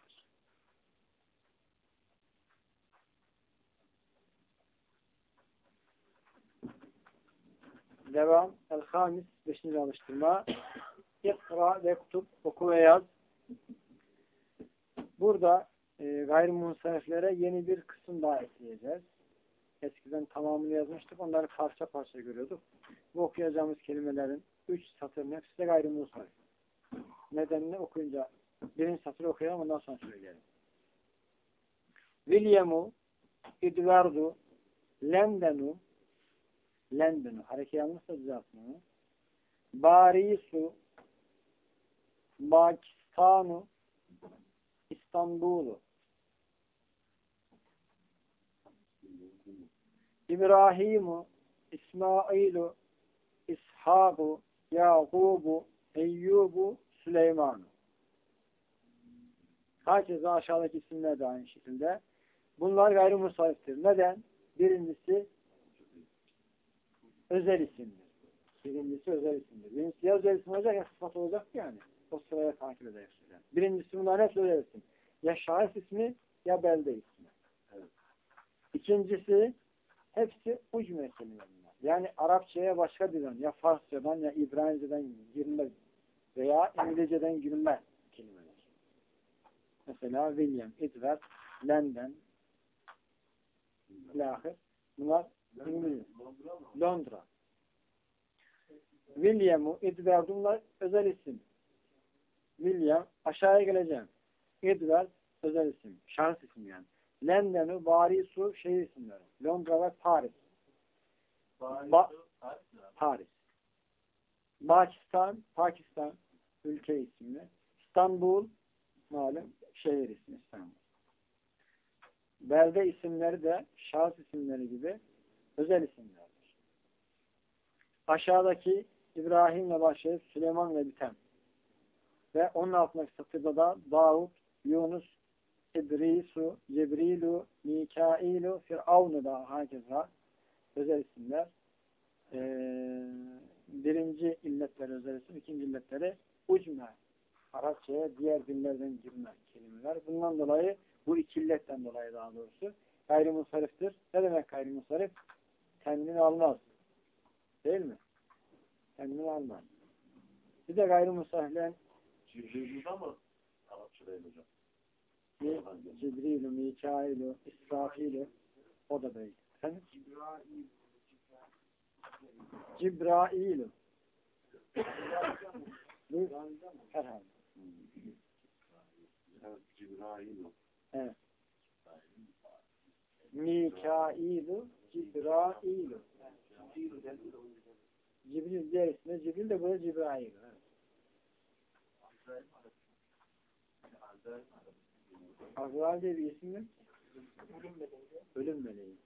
Devam. El-Hamis, beşinci alıştırma. *coughs* İkra ve kutub, oku ve yaz. Burada e, gayrimunsariflere yeni bir kısım daha ekleyeceğiz. Eskiden tamamını yazmıştık. Onları parça parça görüyorduk. Bu okuyacağımız kelimelerin üç satırın hepsi de gayrimunsarif. Nedenini okuyunca birinci satırı okuyalım ondan sonra söyleyelim. William'u, Edward'u, Lenden'u, Lenden'u, hareket yanlışsa düzeltin onu. Baris'u, Pakistan'u, İstanbul'u, İbrahim'u, İsmail'u, İshak'u, Yakub'u, Eyyub'u, Süleyman'u. Herkese aşağıdaki isimler de aynı şekilde. Bunlar gayrimusayiftir. Neden? Birincisi özel isimdir. Birincisi özel isimdir. Birincisi ya özel isim olacak ya sıfat olacak yani. O sıraya takip edecek. Birincisi bunlar özel isim. Ya şahıs ismi ya belde ismi. Evet. İkincisi hepsi ucme kelimeler. Yani Arapçaya başka dilden ya Farsçadan ya İbranice'den girme veya İngilizce'den girme kelimeler. Mesela William, Edward, London, lahir. Bunlar İngiliz. Londra mı? Londra. William'u, Edward bunlar özel isim. William aşağıya geleceğim. Edward özel isim. Şahıs isim yani. London'u, Paris'u şehir isimleri. Londra ve Paris. Ba- Paris. Pakistan, Pakistan ülke ismi. İstanbul malum şehir ismi İstanbul. Belde isimleri de şahıs isimleri gibi özel isimlerdir. Aşağıdaki İbrahim'le başlayıp Süleyman'la biten ve onun altındaki satırda da Davud, Yunus, İdrisu, Cebrilu, Mikailu, Firavun'u da var. Özel isimler. Ee, birinci illetleri özel isim, ikinci illetleri ucme. Arapçaya diğer dillerden girme kelimeler. Bundan dolayı bu iki illetten dolayı daha doğrusu gayrimusariftir. Ne demek gayrimusarif? Kendini almaz. Değil mi? Kendini almaz. Bir de? Arapçadayım hocam. Cibrilu, Mikailu, İsrafilu o da değil. Efendim? Herhalde. Cibrail o. *laughs* Evet. Mikailu, Cibrailu. Cibril diğer ismi Cibril de burada Cibrail. Evet. Azrail diye bir isim yok. Ölüm meleği.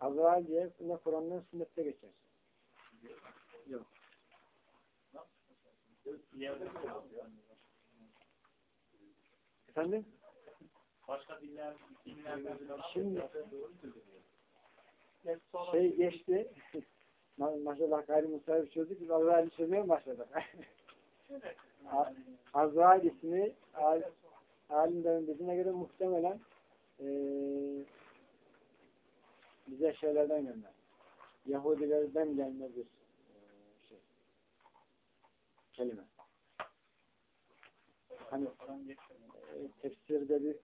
Azrail diye buna Kur'an'dan sünnette geçer. Yok. Efendim? Başka dinler, dinlerden Şimdi şey geçti. *laughs* Ma- Maşallah gayrimusarif çözdük. Biz Azrail'i çözmeye başladık? *laughs* Azrail ismi al, alimlerin dediğine göre muhtemelen eee bize şeylerden gelme. Yahudilerden gelme bir eee, şey. Kelime. Hani eee, tefsirde bir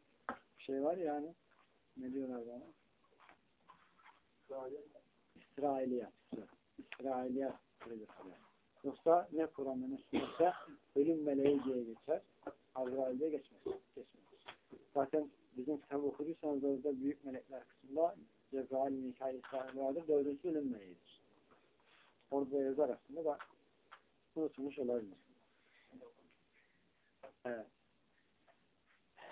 şey var ya hani ne diyorlar bana? İsrailiyat. İsrailiyat. Yoksa ne Kur'an'da ne sünnette ölüm meleği diye geçer. Azrail diye geçmez. geçmez. Zaten bizim kitabı okuduysanız orada büyük melekler kısmında Cebrail, Mikail, İsrail vardır. Dördüncüsü ölüm meleğidir. Orada yazar aslında da unutulmuş olabilir. Evet.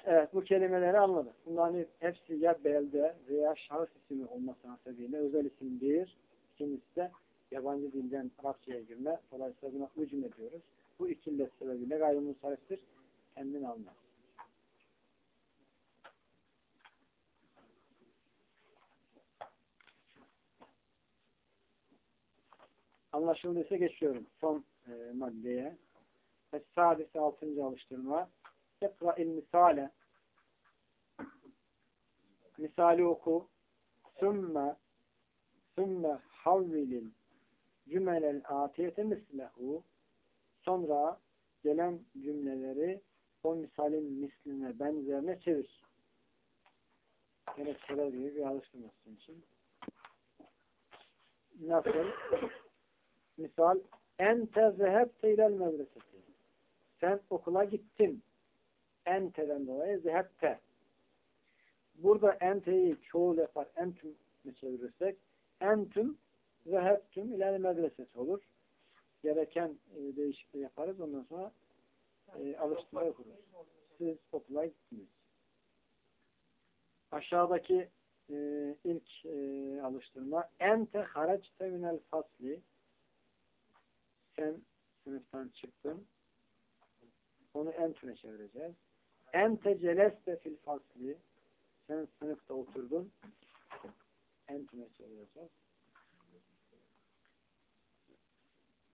Evet bu kelimeleri anladık. Bunların hepsi ya belde veya şahıs ismi olması hasebiyle özel isim bir. İkincisi de yabancı dilden Arapçaya girme. Dolayısıyla buna hücum ediyoruz. Bu iki illet sebebiyle gayrimusariftir. Kendini almaz. Anlaşıldıysa geçiyorum son e, maddeye. Es-sadisi altıncı alıştırma. İkra'il misale misali oku sümme sümme havvilil cümelel atiyete mislehu sonra gelen cümleleri o misalin misline benzerine çevir. Yine sıra gibi bir alıştırmasın için. Nasıl? Misal ente zehebte ilel medreseti. Sen okula gittin. Ente'den dolayı zehebte. Burada enteyi çoğul yapar. Entüm çevirirsek entüm zehebtüm ilel medreseti olur. Gereken e, değişikliği yaparız. Ondan sonra e, alıştırma kururuz. Siz okula gittiniz. Aşağıdaki e, ilk e, alıştırma ente haraçte minel fasli sen sınıftan çıktın. Onu entüne çevireceğiz. Ente celeste fil fasli sen sınıfta oturdun. Entüne çevireceğiz.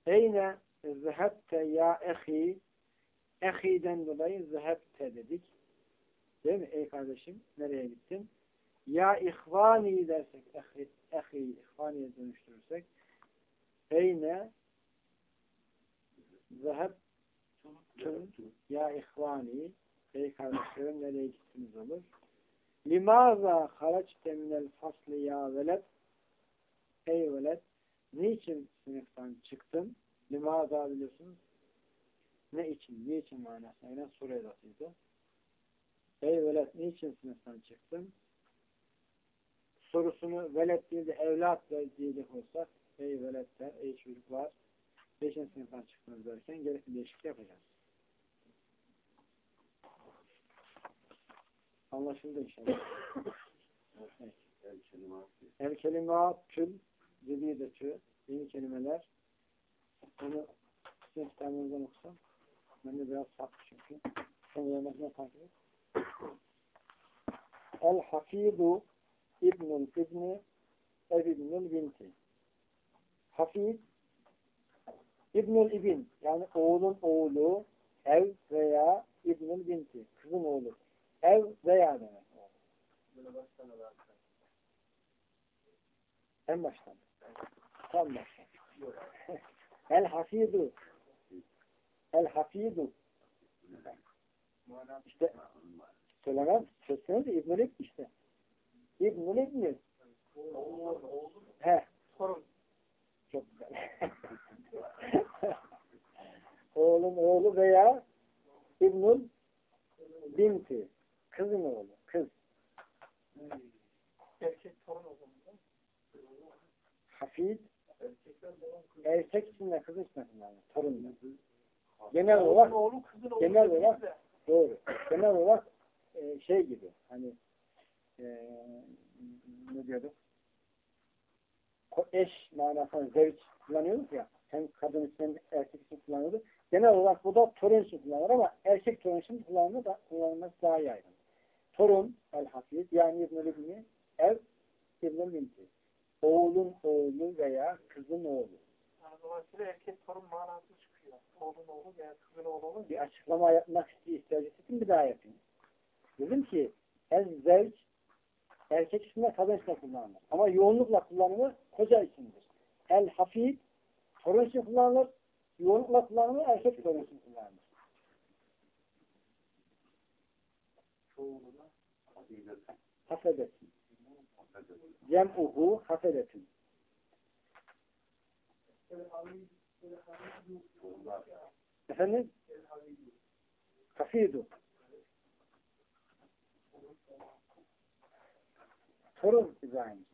Eyne zehebte ya ehi ehiden dolayı zehebte dedik. Değil mi? Ey kardeşim nereye gittin? Ya ihvani dersek ehi, ehi ihvaniye dönüştürürsek eyne zehebtüm ya ihvani ey kardeşlerim nereye gittiniz olur? Limaza haraçte minel fasli ya veled ey veled niçin sınıftan çıktın? Limaza biliyorsunuz. Ne için? Niçin manasına yine soru edatıydı. Ey veled niçin sınıftan çıktın? Sorusunu veled değil de evlat diyecek olsak ey veledler, ey çocuklar beşinci sınıftan çıktınız derken gerekli değişiklik yapacağız. Anlaşıldı inşallah. evet. El kelimat tül cedidetü yeni kelimeler onu sizin kitabınızdan okusam ben de biraz saptı çünkü sen yerine takip et. El hafidu İbnül İbni Ev İbnül Binti Hafid İbnül İbn yani oğlun oğlu ev veya İbnül Binti kızın oğlu ev veya demek. En baştan. Tam baştan. El hafidu El hafidu işte söylemem sözseniz İbnül İbn işte. İbnül İbn He. Çok güzel. *laughs* Oğlun oğlu veya İbnül binti. Kızın oğlu. Kız. Erkek torun o zaman. Hafid erkek için de kız için de kullanılır. Torun. Genel olarak oğlu kızın oğlu genel olarak- de. Doğru. Genel olarak e, şey gibi hani e, ne diyorduk? Eş manasında zevç kullanıyoruz ya. Hem kadın için hem erkek için kullanıyoruz. Genel olarak bu da torun için kullanılır ama erkek torun için kullanılır da kullanılması daha yaygın. Torun el hafif yani İbn-i Lübni ev İbn-i Binti. Oğlun oğlu veya kızın oğlu. Dolayısıyla erkek torun manası çıkıyor. Oğlun oğlu veya kızın oğlu olunca. bir açıklama yapmak ihtiyacı için bir daha yapayım. Dedim ki el zevç erkek içinde kadın içinde kullanılır. Ama yoğunlukla kullanımı koca içindir. El hafif torun için kullanılır. Yoğunlukla kullanımı erkek torun için kullanılır. Çoğuluna Hafiflet. Cem'uhu. Çoğullar. Efendim? Hafidu. Torun İbrahim.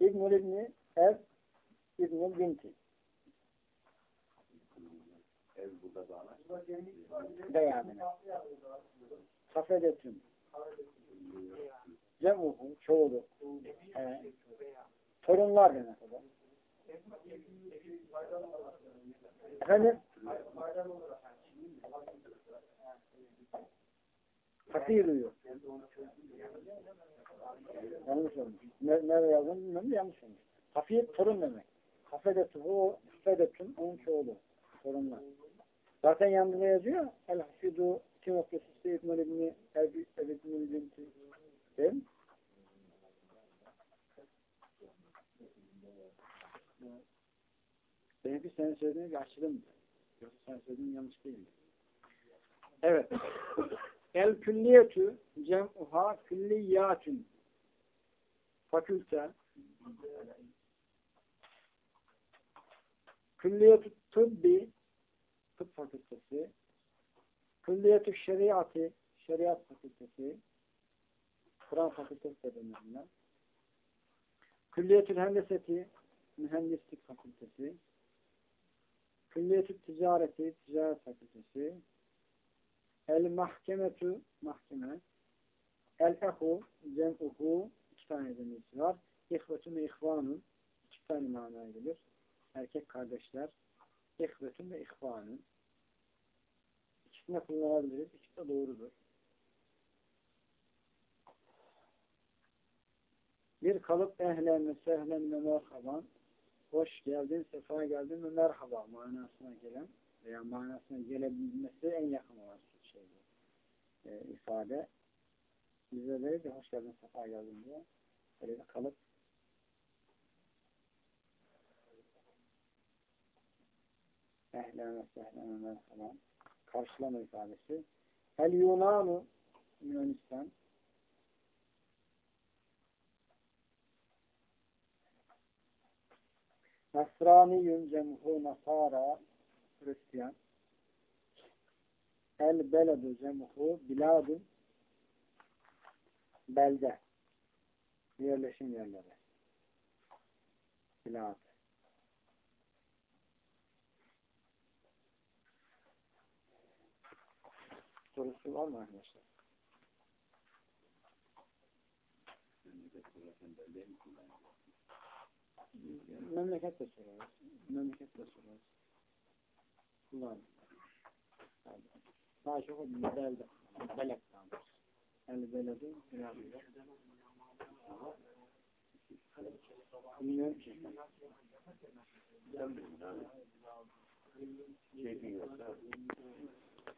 İbnül İbni Ev İbnül Binti. Ev burada bağlı. Beyanını. Hafedetün. Cem'uhu. Çoğulu. Evet. Torunlar demek o da. Efendim? Fakir duyuyor. Yanlış olmuş. Ne, nerede yazdığını bilmiyorum yanlış olmuş. Hafif torun demek. Hafedetun, o hafedetun, onun çoğulu. Torunlar. Zaten yanında yazıyor. El hafidu iki noktası İbn-i İbni Ebi Ebedinil Binti. Değil mi? Benimki senin söylediğine bir açılım. Yoksa sen söylediğin yanlış değil. Evet. *coughs* El külliyetü cem'uha külliyatün. Fakülte. Külliyetü tıbbi tıp fakültesi. Külliyetü şeriatı şeriat fakültesi. Kur'an fakültesi de denir buna. Külliyetül hendeseti mühendislik fakültesi. Külliyetü ticareti ticaret fakültesi. El mahkemetu mahkeme. El ehu cem'uhu iki tane demesi var. İhvetun ve ihvanun iki tane manaya gelir. Erkek kardeşler. İhvetun ve ihvanun. İkisini de kullanabiliriz. İkisi de doğrudur. Bir kalıp ehlen ve sehlen ve merhaban hoş geldin, sefa geldin ve merhaba manasına gelen veya manasına gelebilmesi en yakın olan şey bu. E, ifade. Bize de ki hoş geldin, sefa geldin diye. Böyle bir kalıp. Ehlen ve sehlen ve merhaban. Karşılama ifadesi. El Yunanu Yunanistan. Nasraniyun cemhu nasara Hristiyan. El beledu cemhu biladun belde yerleşim yerleri. Bilad sorusu var mı arkadaşlar? Memleket de sorarız. Memleket de sorarız. Kullan. Daha çok belde. Belek kalmış. El beledi biraz Bilmiyorum ki. Keyfin yoksa